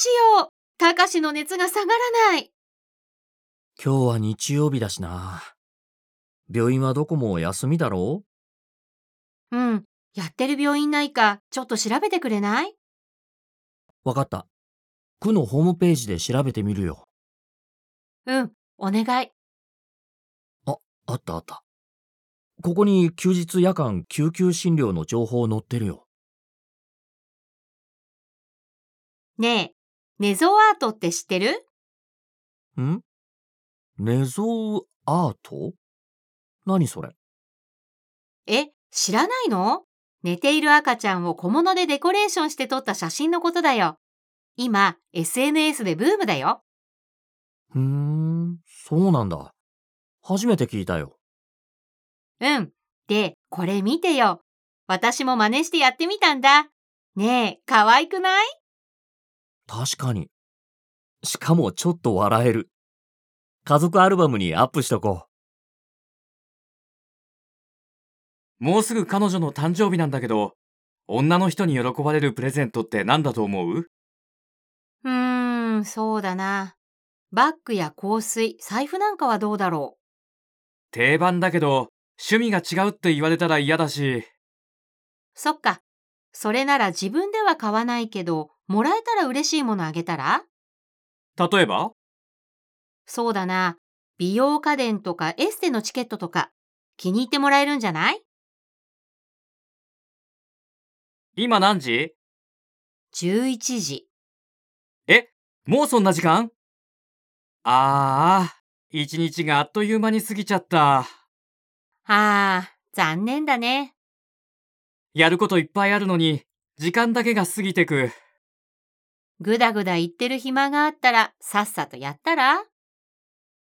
しよう。たかしの熱が下がらない。今日は日曜日だしな。病院はどこも休みだろう？うん。やってる病院ないか、ちょっと調べてくれない？わかった。区のホームページで調べてみるよ。うん、お願い。あ、あったあった。ここに休日夜間救急診療の情報載ってるよ。ねえ、ネゾアートって知ってる？ん？ネゾアート？何それ？え、知らないの？寝ている赤ちゃんを小物でデコレーションして撮った写真のことだよ。今、SNS でブームだよ。ふーん、そうなんだ。初めて聞いたよ。うん。で、これ見てよ。私も真似してやってみたんだ。ねえ、可愛くない？確かに。しかもちょっと笑える。家族アルバムにアップしとこう。もうすぐ彼女の誕生日なんだけど、女の人に喜ばれるプレゼントって何だと思う？うーん、そうだな。バッグや香水、財布なんかはどうだろう？定番だけど、趣味が違うって言われたら嫌だし。そっか。それなら自分では買わないけど、もらえたら嬉しいものあげたら？例えば？そうだな。美容家電とかエステのチケットとか、気に入ってもらえるんじゃない？今何時 ?11 時。え、もうそんな時間？ああ、一日があっという間に過ぎちゃった。ああ、残念だね。やることいっぱいあるのに、時間だけが過ぎてく。ぐだぐだ言ってる暇があったら、さっさとやったら？